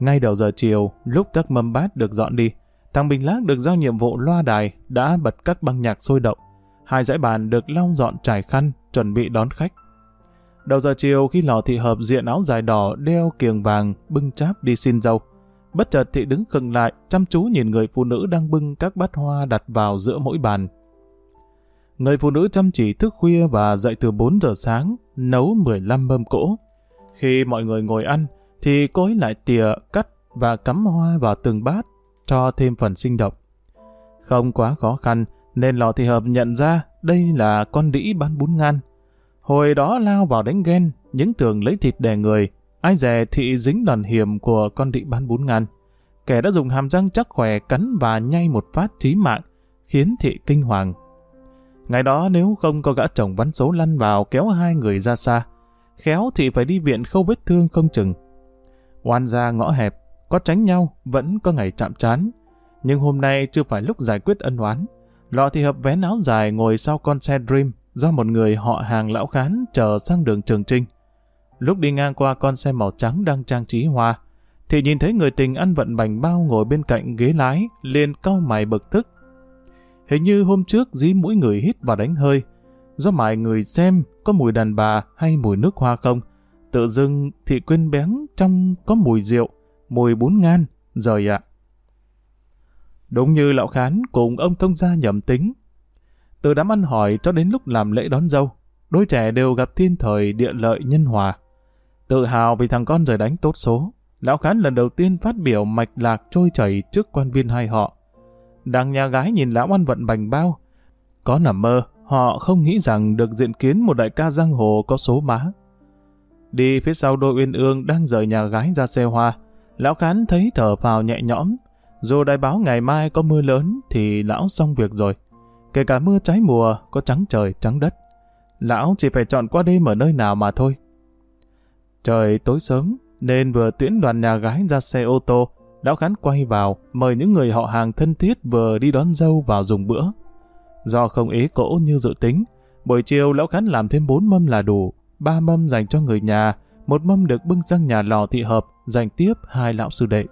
Ngay đầu giờ chiều, lúc các mâm bát được dọn đi, thằng Bình Lác được giao nhiệm vụ loa đài đã bật các băng nhạc sôi động. Hai dãy bàn được long dọn trải khăn, chuẩn bị đón khách. Đầu giờ chiều khi lò thị hợp diện áo dài đỏ đeo kiềng vàng bưng cháp đi xin dâu. Bất chợt thị đứng khựng lại chăm chú nhìn người phụ nữ đang bưng các bát hoa đặt vào giữa mỗi bàn. Người phụ nữ chăm chỉ thức khuya và dậy từ 4 giờ sáng, nấu 15 mâm cỗ. Khi mọi người ngồi ăn, thì cô ấy lại tỉa, cắt và cắm hoa vào từng bát, cho thêm phần sinh động. Không quá khó khăn, nên lò thị hợp nhận ra đây là con đĩ bán bún ngan. Hồi đó lao vào đánh ghen, những tường lấy thịt đè người, ai dè thị dính đòn hiểm của con đĩ bán bún ngan. Kẻ đã dùng hàm răng chắc khỏe cắn và nhai một phát chí mạng, khiến thị kinh hoàng. Ngày đó nếu không có gã chồng vắn số lăn vào kéo hai người ra xa, khéo thì phải đi viện khâu vết thương không chừng. Oan ra ngõ hẹp, có tránh nhau, vẫn có ngày chạm chán. Nhưng hôm nay chưa phải lúc giải quyết ân oán. Lọ thì hợp vén áo dài ngồi sau con xe Dream do một người họ hàng lão khán chờ sang đường Trường Trinh. Lúc đi ngang qua con xe màu trắng đang trang trí hoa, thì nhìn thấy người tình ăn vận bành bao ngồi bên cạnh ghế lái, liền cau mày bực tức. Hình như hôm trước dí mũi người hít và đánh hơi, do mải người xem có mùi đàn bà hay mùi nước hoa không, tự dưng thị quên bén trong có mùi rượu, mùi bún ngan, rồi ạ. Đúng như lão khán cùng ông thông gia nhầm tính. Từ đám ăn hỏi cho đến lúc làm lễ đón dâu, đôi trẻ đều gặp thiên thời địa lợi nhân hòa. Tự hào vì thằng con rời đánh tốt số, lão khán lần đầu tiên phát biểu mạch lạc trôi chảy trước quan viên hai họ. Đằng nhà gái nhìn lão ăn vận bành bao, có nằm mơ, họ không nghĩ rằng được diện kiến một đại ca giang hồ có số má. Đi phía sau đôi uyên ương đang rời nhà gái ra xe hoa, lão khán thấy thở phào nhẹ nhõm, dù đại báo ngày mai có mưa lớn thì lão xong việc rồi. Kể cả mưa trái mùa, có trắng trời, trắng đất. Lão chỉ phải chọn qua đêm ở nơi nào mà thôi. Trời tối sớm, nên vừa tiễn đoàn nhà gái ra xe ô tô, lão khán quay vào, mời những người họ hàng thân thiết vừa đi đón dâu vào dùng bữa. Do không ế cỗ như dự tính, buổi chiều lão khán làm thêm bốn mâm là đủ, ba mâm dành cho người nhà, một mâm được bưng sang nhà lò thị hợp, dành tiếp hai lão sư đệ.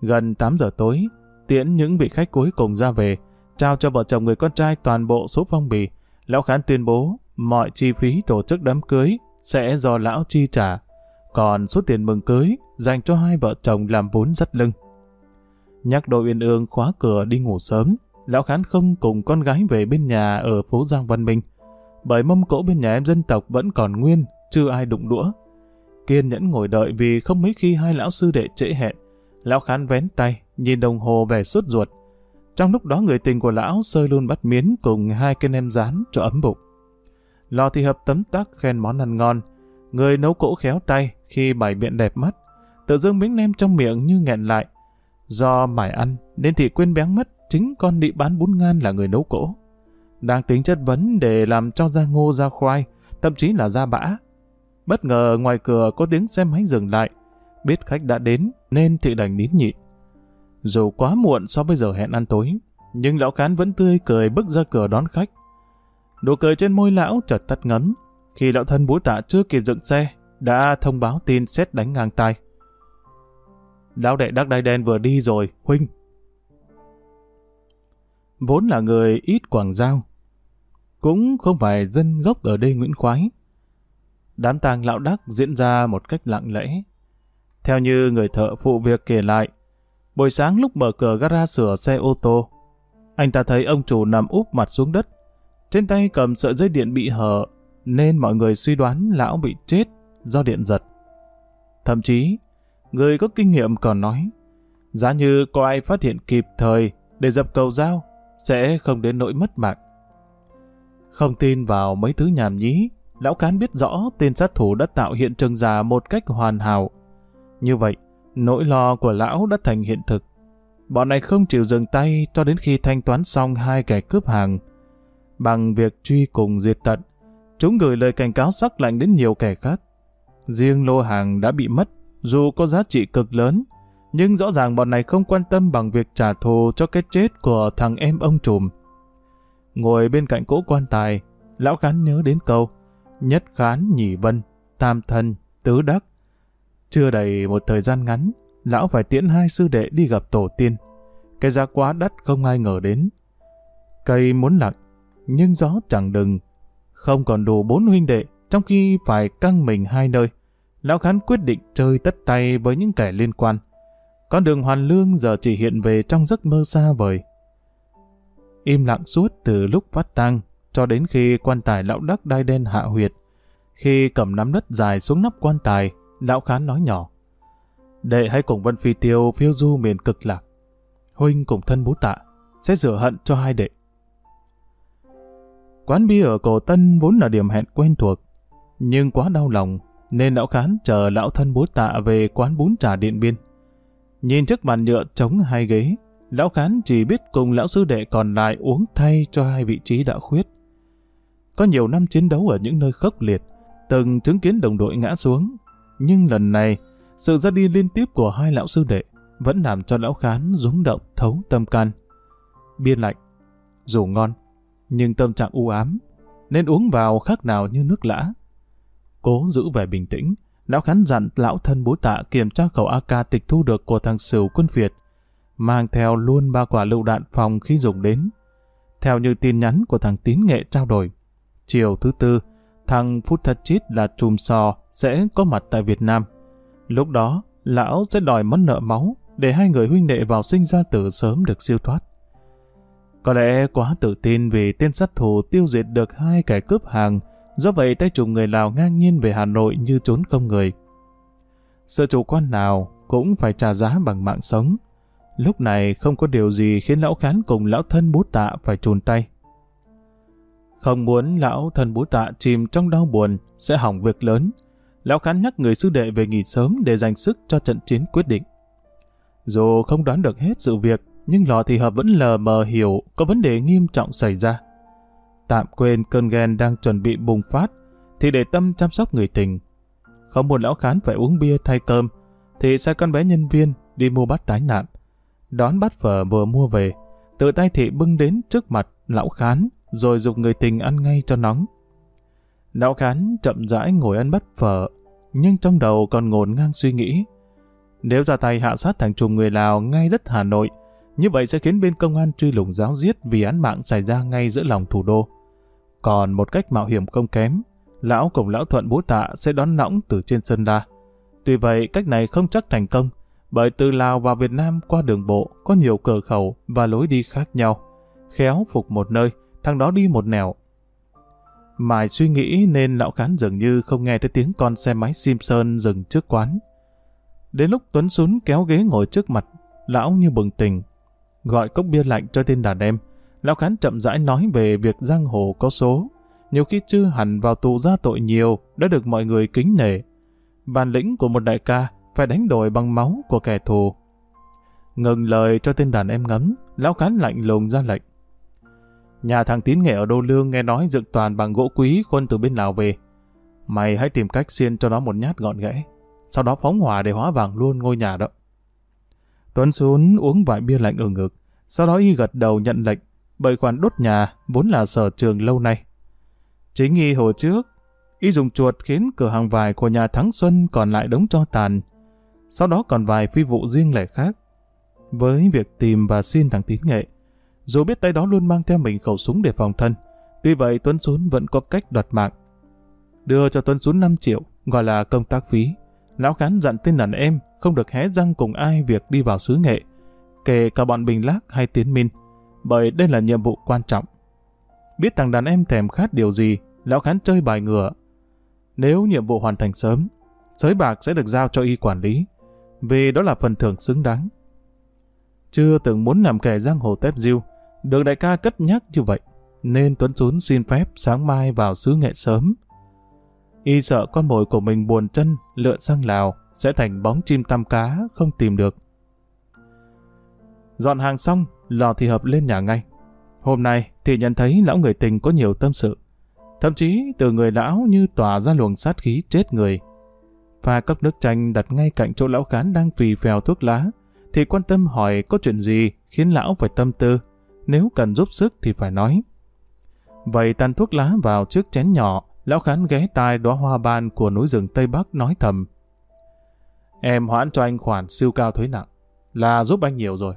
Gần 8 giờ tối, tiễn những vị khách cuối cùng ra về, trao cho vợ chồng người con trai toàn bộ số phong bì. Lão Khán tuyên bố mọi chi phí tổ chức đám cưới sẽ do lão chi trả, còn số tiền mừng cưới dành cho hai vợ chồng làm vốn dắt lưng. Nhắc đội uyên ương khóa cửa đi ngủ sớm, lão Khán không cùng con gái về bên nhà ở phố Giang Văn Minh, bởi mâm cỗ bên nhà em dân tộc vẫn còn nguyên, chưa ai đụng đũa. Kiên nhẫn ngồi đợi vì không mấy khi hai lão sư đệ trễ hẹn, Lão khán vén tay, nhìn đồng hồ về suốt ruột. Trong lúc đó người tình của lão sơi luôn bắt miến cùng hai cái nem rán cho ấm bụng. Lò thì hợp tấm tắc khen món ăn ngon. Người nấu cỗ khéo tay khi bày biện đẹp mắt. Tự dưng miếng nem trong miệng như nghẹn lại. Do mải ăn nên thị quên béng mất chính con đi bán bún ngan là người nấu cỗ. Đang tính chất vấn để làm cho ra ngô ra khoai, thậm chí là ra bã. Bất ngờ ngoài cửa có tiếng xe máy dừng lại. Biết khách đã đến, nên thị đành nín nhịn. Dù quá muộn so với giờ hẹn ăn tối, nhưng lão khán vẫn tươi cười bước ra cửa đón khách. Nụ cười trên môi lão chợt tắt ngấm, khi lão thân búi tạ chưa kịp dựng xe, đã thông báo tin xét đánh ngang tay. Lão đệ đắc đai đen vừa đi rồi, huynh. Vốn là người ít quảng giao, cũng không phải dân gốc ở đây Nguyễn Khoái. Đám tang lão đắc diễn ra một cách lặng lẽ, theo như người thợ phụ việc kể lại, buổi sáng lúc mở cửa gara sửa xe ô tô, anh ta thấy ông chủ nằm úp mặt xuống đất, trên tay cầm sợi dây điện bị hở, nên mọi người suy đoán lão bị chết do điện giật. Thậm chí, người có kinh nghiệm còn nói, giá như có ai phát hiện kịp thời để dập cầu dao, sẽ không đến nỗi mất mạng. Không tin vào mấy thứ nhảm nhí, lão cán biết rõ tên sát thủ đã tạo hiện trường giả một cách hoàn hảo. Như vậy, nỗi lo của lão đã thành hiện thực. Bọn này không chịu dừng tay cho đến khi thanh toán xong hai kẻ cướp hàng. Bằng việc truy cùng diệt tận, chúng gửi lời cảnh cáo sắc lạnh đến nhiều kẻ khác. Riêng lô hàng đã bị mất, dù có giá trị cực lớn, nhưng rõ ràng bọn này không quan tâm bằng việc trả thù cho cái chết của thằng em ông trùm. Ngồi bên cạnh cỗ quan tài, lão khán nhớ đến câu nhất khán nhị vân, tam thân, tứ đắc. Chưa đầy một thời gian ngắn, lão phải tiễn hai sư đệ đi gặp tổ tiên. Cái giá quá đắt không ai ngờ đến. Cây muốn lặng, nhưng gió chẳng đừng. Không còn đủ bốn huynh đệ, trong khi phải căng mình hai nơi. Lão Khán quyết định chơi tất tay với những kẻ liên quan. Con đường hoàn lương giờ chỉ hiện về trong giấc mơ xa vời. Im lặng suốt từ lúc phát tang cho đến khi quan tài lão đắc đai đen hạ huyệt. Khi cầm nắm đất dài xuống nắp quan tài, lão khán nói nhỏ. Đệ hãy cùng Vân Phi Tiêu phiêu du miền cực lạc. Huynh cùng thân bú tạ, sẽ rửa hận cho hai đệ. Quán bia ở cổ Tân vốn là điểm hẹn quen thuộc, nhưng quá đau lòng nên lão khán chờ lão thân bú tạ về quán bún trà điện biên. Nhìn trước bàn nhựa trống hai ghế, lão khán chỉ biết cùng lão sư đệ còn lại uống thay cho hai vị trí đã khuyết. Có nhiều năm chiến đấu ở những nơi khốc liệt, từng chứng kiến đồng đội ngã xuống. Nhưng lần này, sự ra đi liên tiếp của hai lão sư đệ vẫn làm cho lão khán rúng động thấu tâm can. Biên lạnh, dù ngon, nhưng tâm trạng u ám, nên uống vào khác nào như nước lã. Cố giữ vẻ bình tĩnh, lão khán dặn lão thân bố tạ kiểm tra khẩu AK tịch thu được của thằng Sửu quân Việt, mang theo luôn ba quả lựu đạn phòng khi dùng đến. Theo như tin nhắn của thằng tín nghệ trao đổi, chiều thứ tư, thằng Phutachit là trùm sò sẽ có mặt tại Việt Nam. Lúc đó, lão sẽ đòi món nợ máu để hai người huynh đệ vào sinh ra tử sớm được siêu thoát. Có lẽ quá tự tin vì tên sát thủ tiêu diệt được hai kẻ cướp hàng, do vậy tay trùm người Lào ngang nhiên về Hà Nội như trốn không người. Sự chủ quan nào cũng phải trả giá bằng mạng sống. Lúc này không có điều gì khiến lão khán cùng lão thân bút tạ phải chùn tay. Không muốn lão thân bú tạ chìm trong đau buồn sẽ hỏng việc lớn. Lão khán nhắc người sư đệ về nghỉ sớm để dành sức cho trận chiến quyết định. Dù không đoán được hết sự việc, nhưng lò thì hợp vẫn lờ mờ hiểu có vấn đề nghiêm trọng xảy ra. Tạm quên cơn ghen đang chuẩn bị bùng phát, thì để tâm chăm sóc người tình. Không muốn lão khán phải uống bia thay cơm, thì sai con bé nhân viên đi mua bát tái nạn. Đón bát phở vừa mua về, tự tay thị bưng đến trước mặt lão khán rồi dục người tình ăn ngay cho nóng. Lão Khán chậm rãi ngồi ăn bát phở, nhưng trong đầu còn ngổn ngang suy nghĩ. Nếu ra tay hạ sát thằng trùm người Lào ngay đất Hà Nội, như vậy sẽ khiến bên công an truy lùng giáo giết vì án mạng xảy ra ngay giữa lòng thủ đô. Còn một cách mạo hiểm không kém, lão cùng lão thuận bố tạ sẽ đón lõng từ trên sân đa. Tuy vậy, cách này không chắc thành công, bởi từ Lào vào Việt Nam qua đường bộ có nhiều cửa khẩu và lối đi khác nhau. Khéo phục một nơi, thằng đó đi một nẻo. Mài suy nghĩ nên lão khán dường như không nghe thấy tiếng con xe máy Simpson dừng trước quán. Đến lúc Tuấn Sún kéo ghế ngồi trước mặt, lão như bừng tỉnh. Gọi cốc bia lạnh cho tên đàn em, lão khán chậm rãi nói về việc giang hồ có số. Nhiều khi chưa hẳn vào tù ra tội nhiều đã được mọi người kính nể. Bản lĩnh của một đại ca phải đánh đổi bằng máu của kẻ thù. Ngừng lời cho tên đàn em ngấm, lão khán lạnh lùng ra lệnh. Nhà thằng tín nghệ ở Đô Lương nghe nói dựng toàn bằng gỗ quý khuân từ bên Lào về. Mày hãy tìm cách xiên cho nó một nhát gọn gẽ. Sau đó phóng hỏa để hóa vàng luôn ngôi nhà đó. Tuấn xuống uống vài bia lạnh ở ngực. Sau đó y gật đầu nhận lệnh. Bởi khoản đốt nhà vốn là sở trường lâu nay. Chính y hồi trước, y dùng chuột khiến cửa hàng vải của nhà Thắng Xuân còn lại đống cho tàn. Sau đó còn vài phi vụ riêng lẻ khác. Với việc tìm và xin thằng tín nghệ, dù biết tay đó luôn mang theo mình khẩu súng để phòng thân. Tuy vậy Tuấn Sún vẫn có cách đoạt mạng. Đưa cho Tuấn Sún 5 triệu, gọi là công tác phí. Lão Khán dặn tên đàn em không được hé răng cùng ai việc đi vào xứ nghệ, kể cả bọn Bình Lác hay Tiến Minh, bởi đây là nhiệm vụ quan trọng. Biết thằng đàn em thèm khát điều gì, Lão Khán chơi bài ngựa. Nếu nhiệm vụ hoàn thành sớm, sới bạc sẽ được giao cho y quản lý, vì đó là phần thưởng xứng đáng. Chưa từng muốn làm kẻ giang hồ tép diêu, được đại ca cất nhắc như vậy, nên Tuấn Xuân xin phép sáng mai vào xứ nghệ sớm. Y sợ con mồi của mình buồn chân lượn sang Lào sẽ thành bóng chim tam cá không tìm được. Dọn hàng xong, lò thì hợp lên nhà ngay. Hôm nay thì nhận thấy lão người tình có nhiều tâm sự. Thậm chí từ người lão như tỏa ra luồng sát khí chết người pha cốc nước chanh đặt ngay cạnh chỗ lão khán đang phì phèo thuốc lá, thì quan tâm hỏi có chuyện gì khiến lão phải tâm tư, nếu cần giúp sức thì phải nói. Vậy tàn thuốc lá vào trước chén nhỏ, lão khán ghé tai đóa hoa ban của núi rừng Tây Bắc nói thầm. Em hoãn cho anh khoản siêu cao thuế nặng, là giúp anh nhiều rồi.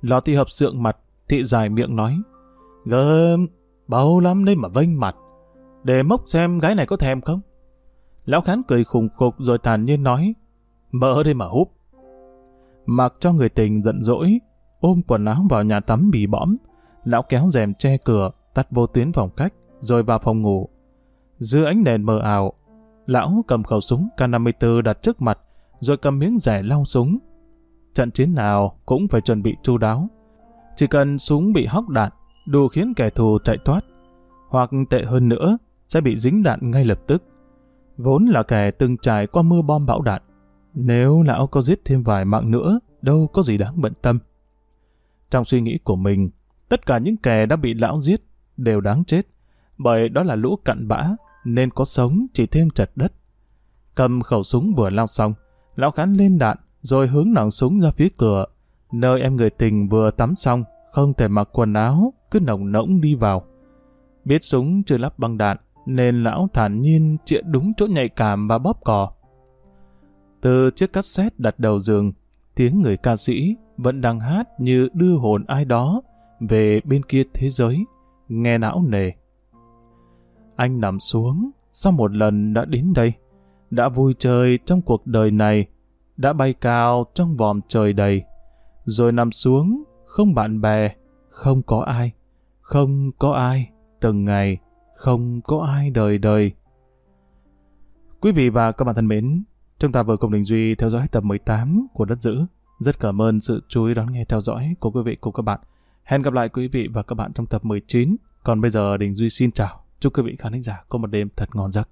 Lò thị hợp sượng mặt, thị dài miệng nói. Gớm, bao lắm đấy mà vênh mặt. Để mốc xem gái này có thèm không? Lão khán cười khùng khục rồi tàn nhiên nói. Mỡ đây mà húp. Mặc cho người tình giận dỗi, ôm quần áo vào nhà tắm bì bõm, lão kéo rèm che cửa, tắt vô tuyến phòng cách, rồi vào phòng ngủ. Dưới ánh đèn mờ ảo, lão cầm khẩu súng K54 đặt trước mặt, rồi cầm miếng rẻ lau súng. Trận chiến nào cũng phải chuẩn bị chu đáo. Chỉ cần súng bị hóc đạn, đủ khiến kẻ thù chạy thoát, hoặc tệ hơn nữa, sẽ bị dính đạn ngay lập tức. Vốn là kẻ từng trải qua mưa bom bão đạn. Nếu lão có giết thêm vài mạng nữa, đâu có gì đáng bận tâm. Trong suy nghĩ của mình, tất cả những kẻ đã bị lão giết đều đáng chết, bởi đó là lũ cặn bã, nên có sống chỉ thêm chật đất. Cầm khẩu súng vừa lao xong, lão khán lên đạn, rồi hướng nòng súng ra phía cửa, nơi em người tình vừa tắm xong, không thể mặc quần áo, cứ nồng nỗng đi vào. Biết súng chưa lắp băng đạn, nên lão thản nhiên chĩa đúng chỗ nhạy cảm và bóp cò. Từ chiếc cassette đặt đầu giường, tiếng người ca sĩ vẫn đang hát như đưa hồn ai đó về bên kia thế giới, nghe não nề. Anh nằm xuống, sau một lần đã đến đây, đã vui chơi trong cuộc đời này, đã bay cao trong vòm trời đầy, rồi nằm xuống, không bạn bè, không có ai, không có ai, từng ngày, không có ai đời đời. Quý vị và các bạn thân mến, chúng ta vừa cùng Đình Duy theo dõi tập 18 của Đất Dữ. Rất cảm ơn sự chú ý đón nghe theo dõi của quý vị cùng các bạn. Hẹn gặp lại quý vị và các bạn trong tập 19. Còn bây giờ Đình Duy xin chào. Chúc quý vị khán giả có một đêm thật ngon giấc.